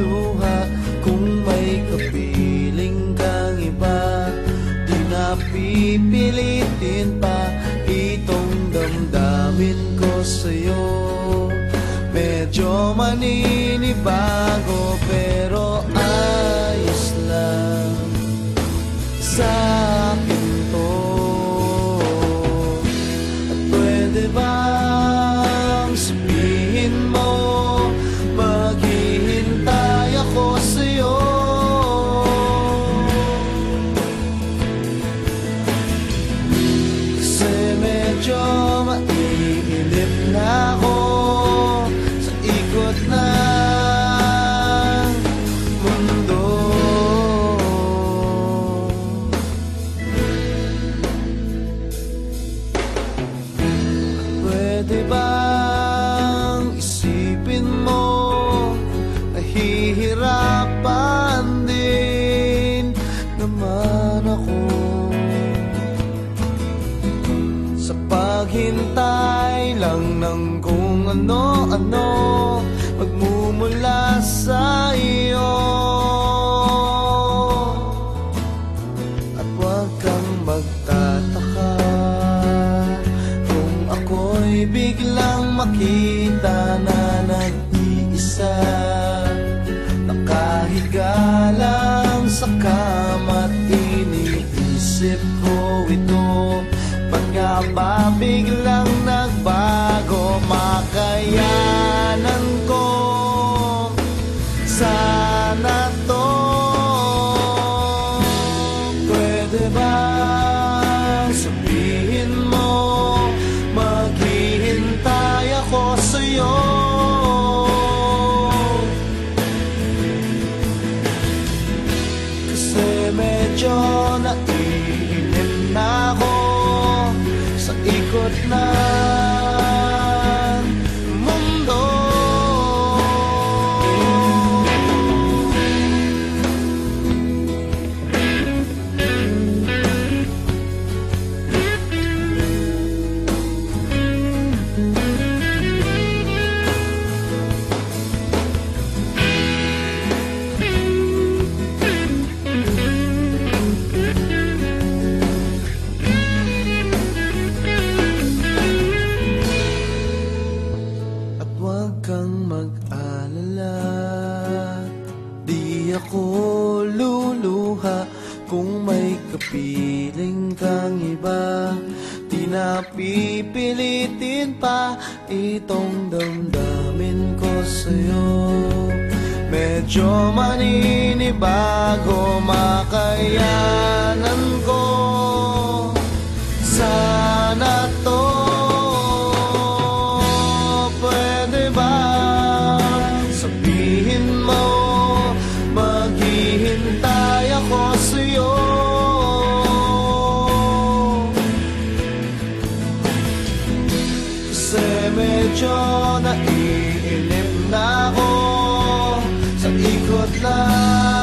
luha. Kung may kapiling kang iba Di napipilitin pa Itong damdamin ko sa'yo. Medyo maninibago pero ayos lang. Sa'yo Sa paghintay lang ng kung ano-ano. Magmumula sa iyo. At huwag kang magtataka. Kung ako'y biglang makita na nag-iisa Nakahiga lang sa kama't iniisip ko ito Ba't nga iba Di na pipilitin pa Itong damdamin ko sa'yo. Medyo maninibago Makayanan medyo naiinip na ako Sa ikot la.